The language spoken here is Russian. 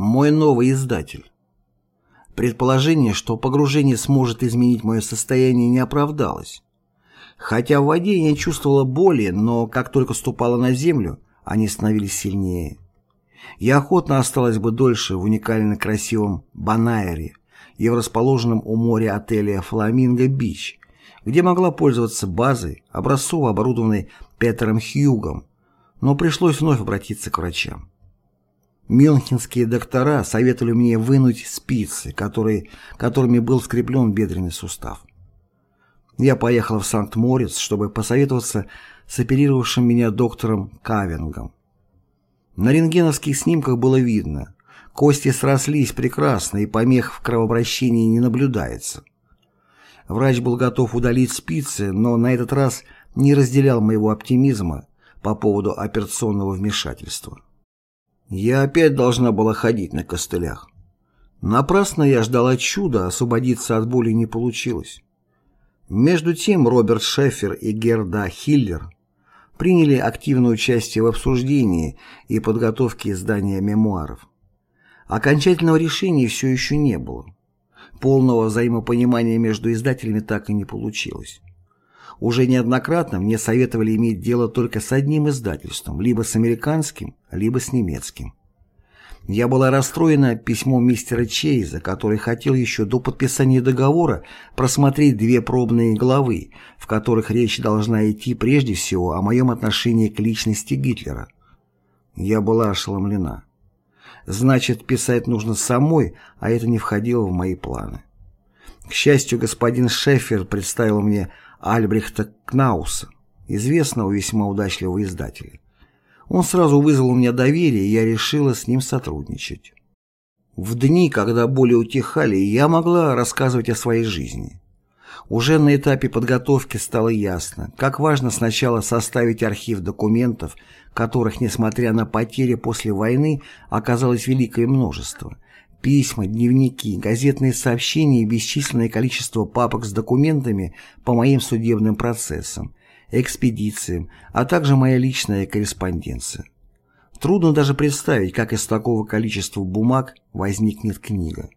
Мой новый издатель. Предположение, что погружение сможет изменить мое состояние, не оправдалось. Хотя в воде я чувствовала боли, но как только ступала на землю, они становились сильнее. Я охотно осталась бы дольше в уникально красивом Банайре и в расположенном у моря отеле «Фламинго-Бич», где могла пользоваться базой, образцово оборудованной Петером Хьюгом, но пришлось вновь обратиться к врачам. Мюнхенские доктора советовали мне вынуть спицы, которые, которыми был скреплен бедренный сустав. Я поехал в Санкт-Морец, чтобы посоветоваться с оперировавшим меня доктором Кавингом. На рентгеновских снимках было видно, кости срослись прекрасно и помех в кровообращении не наблюдается. Врач был готов удалить спицы, но на этот раз не разделял моего оптимизма по поводу операционного вмешательства. Я опять должна была ходить на костылях. Напрасно я ждала чуда, освободиться от боли не получилось. Между тем Роберт Шеффер и Герда Хиллер приняли активное участие в обсуждении и подготовке издания мемуаров. Окончательного решения все еще не было. Полного взаимопонимания между издателями так и не получилось. Уже неоднократно мне советовали иметь дело только с одним издательством, либо с американским, либо с немецким. Я была расстроена письмом мистера Чейза, который хотел еще до подписания договора просмотреть две пробные главы, в которых речь должна идти прежде всего о моем отношении к личности Гитлера. Я была ошеломлена. Значит, писать нужно самой, а это не входило в мои планы. К счастью, господин Шеффер представил мне Альбрехта Кнауса, известного весьма удачливого издателя. Он сразу вызвал у меня доверие, и я решила с ним сотрудничать. В дни, когда боли утихали, я могла рассказывать о своей жизни. Уже на этапе подготовки стало ясно, как важно сначала составить архив документов, которых, несмотря на потери после войны, оказалось великое множество – Письма, дневники, газетные сообщения и бесчисленное количество папок с документами по моим судебным процессам, экспедициям, а также моя личная корреспонденция. Трудно даже представить, как из такого количества бумаг возникнет книга.